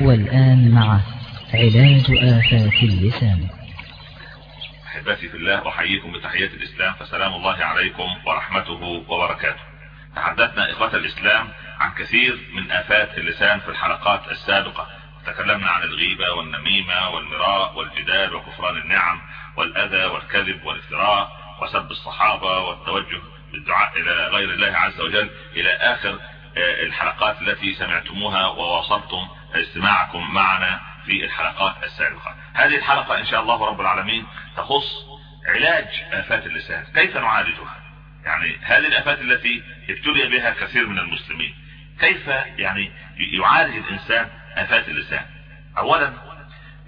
والآن مع علاج آفات اللسان. أحبتي في الله أحييكم بتحية الإسلام فسلام الله عليكم ورحمته وبركاته. تحدثنا إخوة الإسلام عن كثير من آفات اللسان في الحلقات السابقة. تكلمنا عن الغيبة والنميمة والمراء والجدال وكفران النعم والأذى والكذب والافتراء وسب الصحابة والتوجه بالدعاء إلى غير الله عز وجل. إلى آخر آه، الحلقات التي سمعتموها وواصلتم استماعكم معنا في الحلقات السابقة. هذه الحلقة إن شاء الله رب العالمين تخص علاج آفات اللسان. كيف نعالجها؟ يعني هذه الآفات التي ابتلي بها كثير من المسلمين. كيف يعني يعالج الإنسان آفات اللسان؟ أولا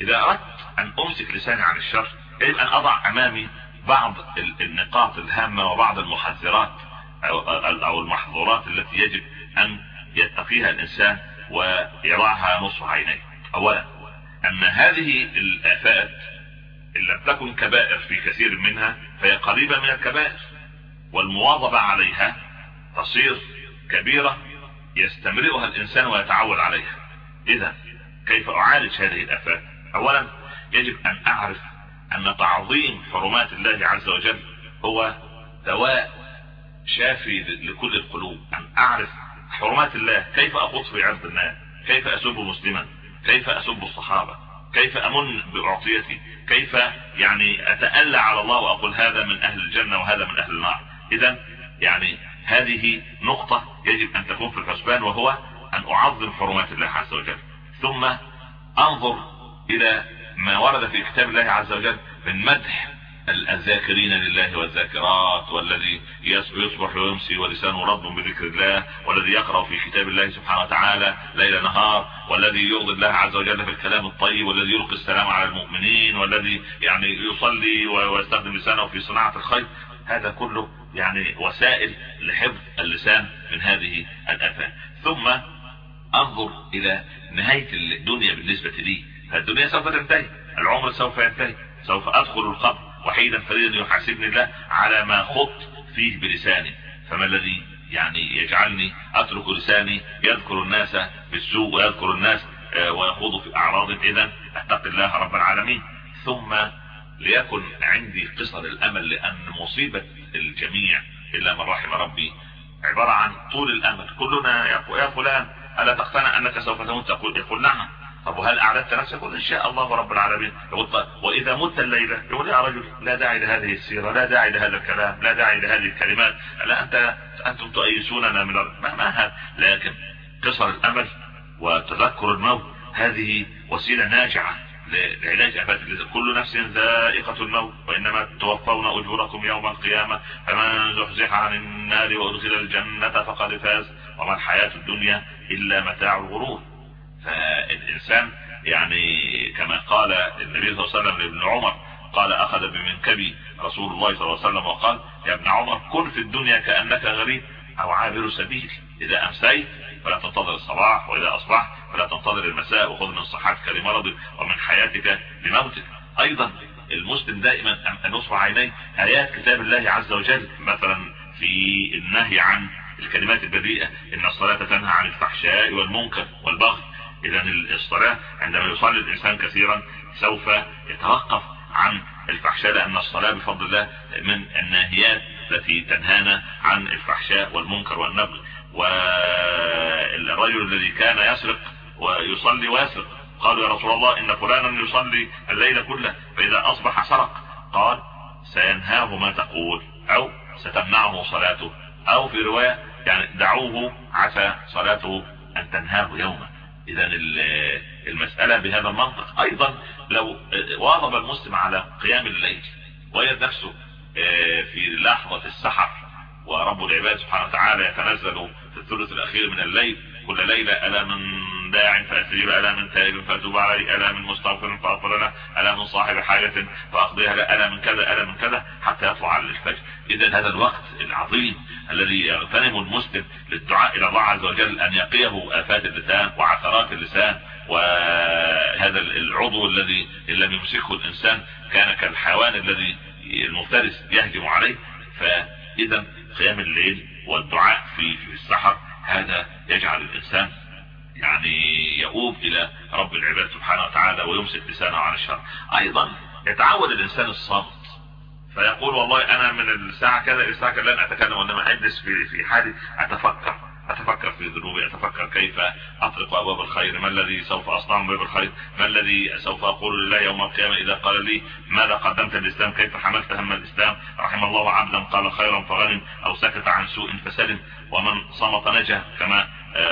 إذا أردت أن أمسك لساني عن الشر يجب أن أضع أمامي بعض النقاط الهامة وبعض المحذرات أو المحظورات التي يجب أن يتقيها الإنسان ويضعها نصف عينيه أولا أن هذه الآفات إن لم تكن كبائر في كثير منها فهي قريبة من الكبائر والمواظبة عليها تصير كبيرة يستمرئها الإنسان ويتعود عليها. إذا كيف أعالج هذه الآفات؟ أولا يجب أن أعرف أن تعظيم حرمات الله عز وجل هو دواء شافي لكل القلوب. أن أعرف حرمات الله كيف في عرض الناس كيف أسب مسلما؟ كيف أسب الصحابة؟ كيف أمن بأعطيتي؟ كيف يعني أتألى على الله وأقول هذا من أهل الجنة وهذا من أهل النار؟ إذا يعني هذه نقطة يجب أن تكون في الحسبان وهو أن أعظم حرمات الله عز وجل. ثم أنظر إلى ما ورد في كتاب الله عز وجل من مدح الذاكرين لله والذاكرات والذي يصبح ويمسي ولسانه رب بذكر الله والذي يقرأ في كتاب الله سبحانه وتعالى ليل نهار والذي يرضي الله عز وجل في الكلام الطيب والذي يلقي السلام على المؤمنين والذي يعني يصلي ويستخدم لسانه في صناعة الخير. هذا كله يعني وسائل لحفظ اللسان من هذه الآفات. ثم أنظر إلى نهاية الدنيا بالنسبة لي. الدنيا سوف تنتهي العمر سوف ينتهي سوف أدخل القبر. وحيدا فريدا يحاسبني الله على ما خط فيه بلساني. فما الذي يعني يجعلني أترك لساني يذكر الناس بالسوء ويذكر الناس آه، ويخوض في أعراض؟ اذا اتق الله رب العالمين. ثم ليكن عندي قصر الأمل لأن مصيبة الجميع إلا من رحم ربي. عبارة عن طول الأمل. كلنا يا فلان ألا تقتنع أنك سوف تموت؟ يقول نعم. طب وهل أعددت نفسك؟ يقول إن شاء الله رب العالمين. يقول طيب وإذا مت الليلة؟ يقول يا رجل لا داعي لهذه السيرة لا داعي لهذا الكلام لا داعي لهذه الكلمات. لا أنت أنتم تؤيسوننا من ما, ما هذا؟ لكن قصر الأمل وتذكر الموت هذه وسيلة ناجعة لعلاج آفات كل نفس ذائقة الموت وإنما توفون أجوركم يوم القيامة. فمن زحزح عن النار وأدخل الجنة فقد فاز. وما الحياة الدنيا إلا متاع الغرور. فالانسان يعني كما قال النبي صلى الله عليه وسلم لابن عمر قال أخذ بمنكبي رسول الله صلى الله عليه وسلم وقال يا ابن عمر كن في الدنيا كأنك غريب أو عابر سبيل إذا أمسيت فلا تنتظر الصباح وإذا أصبحت فلا تنتظر المساء وخذ من صحتك لمرضك ومن حياتك لموتك. أيضا المسلم دائما نصف عينيه آيات كتاب الله عز وجل مثلا في النهي عن الكلمات البذيئة إن الصلاة تنهى عن الفحشاء والمنكر والبغي. اذا الصلاة عندما يصلي الإنسان كثيرا سوف يتوقف عن الفحشاء لأن الصلاة بفضل الله من الناهيات التي تنهانا عن الفحشاء والمنكر والنبغي والرجل الذي كان يسرق ويصلي ويسرق قالوا يا رسول الله إن فلانا يصلي الليل كله فإذا أصبح سرق. قال سينهاه ما تقول أو ستمنعه صلاته. أو في رواية يعني دعوه عسى صلاته أن تنهاه يوما. إذا المسألة بهذا المنطق أيضا لو واظب المسلم على قيام الليل ويد نفسه آه، في لحظة السحر ورب العباد سبحانه وتعالى يتنزل في الثلث الأخير من الليل كل ليلة الا من داع فاستجيب الا من تائب فاتوب علي الا من مستغفر فأغفر له الا من صاحب حاجة فاقضيها له الا من كذا الا من كذا حتى يطلع على الفجر. إذا هذا الوقت العظيم الذي يغتنم المسلم للدعاء إلى الله عز وجل أن يقيه آفات اللسان وعثرات اللسان وهذا العضو الذي إن لم يمسكه الإنسان كان كالحيوان الذي المفترس يهجم عليه. فإذا قيام الليل والدعاء في السحر هذا يجعل الإنسان يعني يؤوب إلى رب العباد سبحانه وتعالى ويمسك لسانه عن الشر. أيضا يتعود الإنسان الصمت فيقول والله أنا من الساعة كذا إلى الساعة كذا لن أتكلم وإنما أجلس في في حالي أتفكر أتفكر في ذنوبي أتفكر كيف أطرق أبواب الخير ما الذي سوف أصنع باب الخير ما الذي سوف أقول لله يوم القيامة إذا قال لي ماذا قدمت للإسلام كيف حملت هم الإسلام رحم الله عبدا قال خيرا فغنم أو سكت عن سوء فسلم ومن صمت نجا كما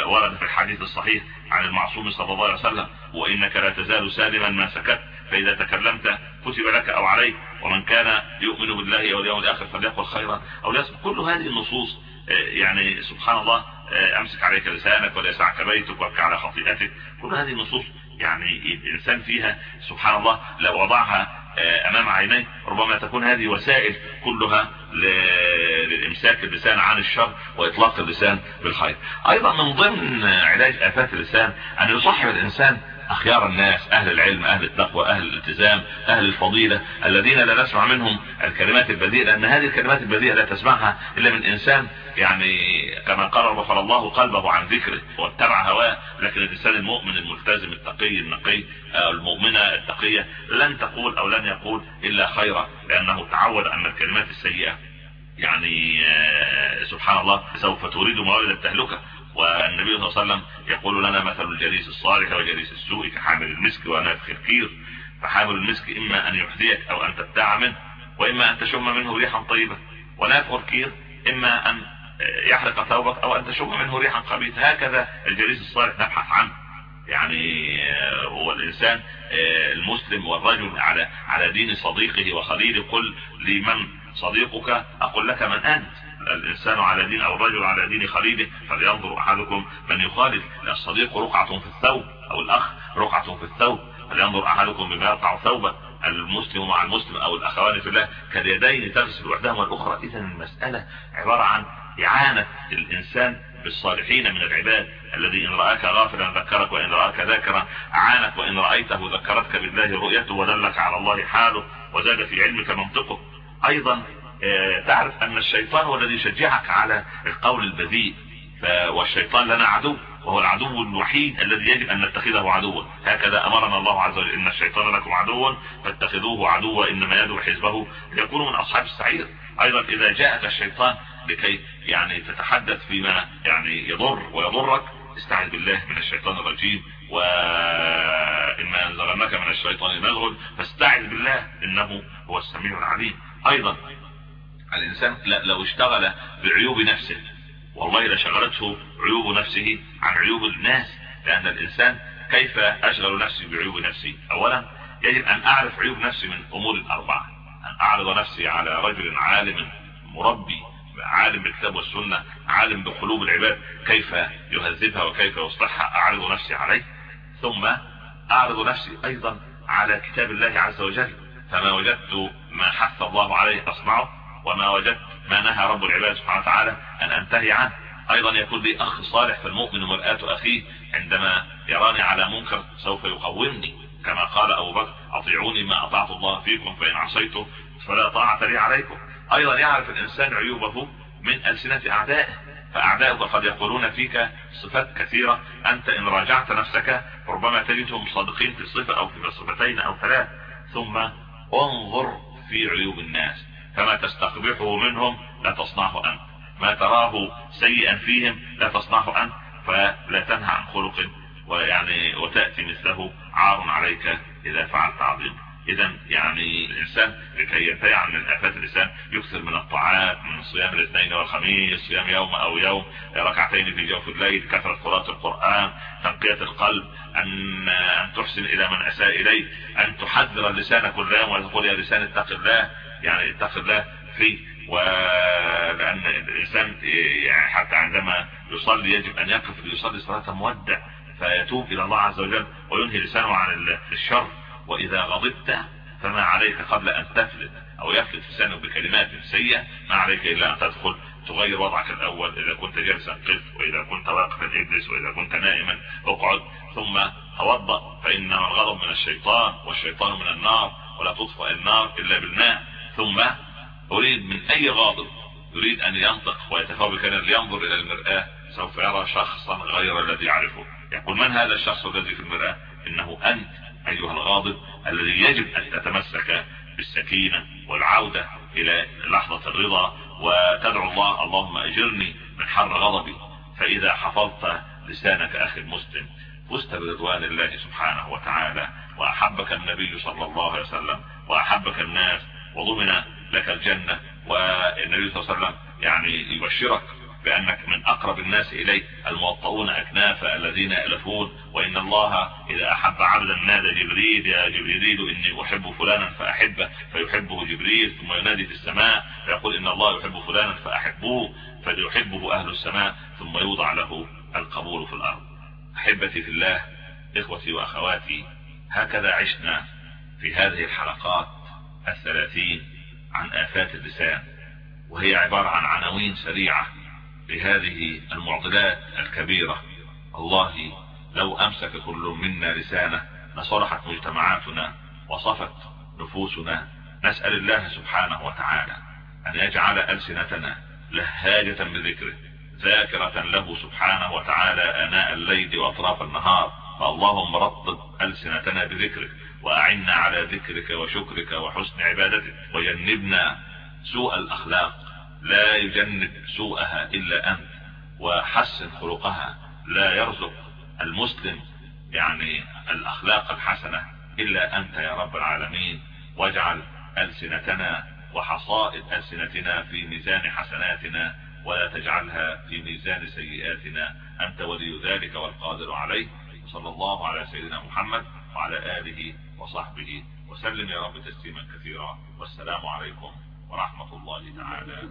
ورد في الحديث الصحيح عن المعصوم صلى الله عليه وسلم وإنك لا تزال سالما ما سكت فإذا تكلمت كتب لك أو عليك ومن كان يؤمن بالله واليوم الآخر فليقل خيرا. أو ليصمت كل هذه النصوص آه، يعني سبحان الله آه، أمسك عليك لسانك ولا يسعك بيتك وابكى على خطيئتك. كل هذه النصوص يعني الإنسان فيها سبحان الله لو وضعها آه، أمام عينيه. ربما تكون هذه وسائل كلها للإمساك اللسان عن الشر وإطلاق اللسان بالخير. أيضا من ضمن علاج آفات اللسان أن يصحب الإنسان أخيار الناس أهل العلم أهل التقوى أهل الالتزام أهل الفضيلة الذين لا نسمع منهم الكلمات البذيئة لأن هذه الكلمات البذيئة لا تسمعها إلا من إنسان يعني كما قال غفر الله قلبه عن ذكره واتبع هواه لكن الإنسان المؤمن الملتزم التقي النقي المؤمنة التقية لن تقول أو لن يقول إلا خيرا لأنه تعود أن الكلمات السيئة يعني آه، سبحان الله سوف تريد موارد التهلكة. والنبي صلى الله عليه وسلم يقول لنا مثل الجليس الصالح وجليس السوء كحامل المسك ونافخ الكير فحامل المسك إما أن يحذيك أو أن تبتاع منه وإما أن تشم منه ريحا طيبة. ونافخ الكير إما أن يحرق ثوبك أو أن تشم منه ريحا خبيث. هكذا الجليس الصالح نبحث عنه. يعني آه، هو الإنسان آه، المسلم والرجل على على دين صديقه وخليله. قل لمن صديقك أقول لك من أنت. الإنسان على دين أو الرجل على دين خليله فلينظر أحدكم من يخالف. الصديق رقعة في الثوب أو الأخ رقعة في الثوب فلينظر أحدكم بما يقطع ثوبه المسلم مع المسلم أو الأخوان في الله كاليدين تغسل احدهما الأخرى. اذا المسألة عبارة عن إعانة الإنسان بالصالحين من العباد الذي إن رآك غافلا ذكرك وإن رآك ذاكرا أعانك وإن رأيته ذكرتك بالله رؤيته ودلك على الله حاله وزاد في علمك منطقه. أيضا آه، تعرف أن الشيطان هو الذي يشجعك على القول البذيء والشيطان لنا عدو وهو العدو الوحيد الذي يجب أن نتخذه عدوا. هكذا أمرنا الله عز وجل إن الشيطان لكم عدوا فاتخذوه عدوا إنما يدعو حزبه. ليكونوا من أصحاب السعير. أيضا إذا جاءك الشيطان لكي يعني تتحدث فيما يعني يضر ويضرك استعذ بالله من الشيطان الرجيم وإما ينزغنك من الشيطان نزغ فاستعذ بالله إنه هو السميع العليم. أيضا الإنسان لو اشتغل بعيوب نفسه والله لشغلته عيوب نفسه عن عيوب الناس لأن الإنسان كيف أشغل نفسي بعيوب نفسي؟ اولا يجب أن أعرف عيوب نفسي من أمور اربعة أن أعرض نفسي على رجل عالم مربي عالم بالكتاب والسنة عالم بقلوب العباد كيف يهذبها وكيف يصلحها أعرض نفسي عليه. ثم أعرض نفسي أيضا على كتاب الله عز وجل فما وجدت ما حث الله عليه أصنعه وما وجدت ما نهى رب العباد سبحانه وتعالى أن أنتهي عنه. أيضا يكون لي أخ صالح فالمؤمن مرآة أخيه عندما يراني على منكر سوف يقومني. كما قال أبو بكر أطيعوني ما أطعت الله فيكم فإن عصيته فلا طاعة لي عليكم. أيضا يعرف الإنسان عيوبه من ألسنة أعدائه فأعدائك قد يقولون فيك صفات كثيرة. أنت إن راجعت نفسك ربما تجدهم صادقين في صفة أو في صفتين أو ثلاث. ثم انظر في عيوب الناس. فما تستقبحه منهم لا تصنعه أنت. ما تراه سيئا فيهم لا تصنعه أنت. فلا تنهى عن خلق ويعني وتأتي مثله عار عليك إذا فعلت عظيم. اذا يعني الإنسان لكي ينتهي من آفات اللسان يكثر من الطاعات من صيام الاثنين والخميس صيام يوم أو يوم ركعتين في جوف الليل كثرة قراءة القرآن تنقية القلب أن تحسن إلى من أساء إليك أن تحذر اللسان كل يوم وتقول يا لسان اتق الله يعني اتق الله فيه ولأن الإنسان يعني حتى عندما يصلي يجب أن يقف ليصلي صلاة مودع فيتوب إلى الله عز وجل وينهي لسانه عن الشر. وإذا غضبت فما عليك قبل أن تفلت أو يفلت لسانه بكلمات سيئة ما عليك إلا أن تدخل تغير وضعك الأول إذا كنت جالسا قف وإذا كنت واقفا اجلس وإذا كنت نائما اقعد. ثم توضأ فان الغضب من الشيطان والشيطان من النار ولا تطفئ النار إلا بالماء. ثم أريد من أي غاضب يريد أن ينطق ويتفاوض بكلام لينظر إلى المرآة سوف يرى شخصا غير الذي يعرفه. يقول من هذا الشخص الذي في المرآة؟ إنه أنت أيها الغاضب الذي يجب أن تتمسك بالسكينة والعودة إلى لحظة الرضا وتدعو الله اللهم أجرني من حر غضبي. فإذا حفظت لسانك أخي المسلم فزت برضوان الله سبحانه وتعالى وأحبك النبي صلى الله عليه وسلم وأحبك الناس وضمن لك الجنة والنبي صلى الله عليه وسلم يعني يبشرك بأنك من أقرب الناس إليه الموطؤون أكناف الذين يألفون وإن الله إذا أحب عبدا نادى جبريل يا جبريل إني أحب فلانا فأحبه فيحبه جبريل ثم ينادي في السماء فيقول إن الله يحب فلانا فأحبوه فليحبه أهل السماء ثم يوضع له القبول في الأرض. أحبتي في الله إخوتي وأخواتي هكذا عشنا في هذه الحلقات الثلاثين عن آفات اللسان وهي عبارة عن عناوين سريعة لهذه المعضلات الكبيرة. الله لو أمسك كل منا لسانه لصرحت مجتمعاتنا وصفت نفوسنا نسأل الله سبحانه وتعالى أن يجعل ألسنتنا لهاجة بذكره ذاكرة له سبحانه وتعالى آناء الليل وأطراف النهار. فاللهم رطب ألسنتنا بذكرك وأعنا على ذكرك وشكرك وحسن عبادتك وجنبنا سوء الأخلاق لا يجنب سوءها إلا أنت وحسن خلقها لا يرزق المسلم يعني الأخلاق الحسنة إلا أنت يا رب العالمين. واجعل ألسنتنا وحصائد ألسنتنا في ميزان حسناتنا ولا تجعلها في ميزان سيئاتنا. أنت ولي ذلك والقادر عليه. صلى الله على سيدنا محمد وعلى آله وصحبه وسلم يا رب تسليما كثيرا. والسلام عليكم ورحمة الله تعالى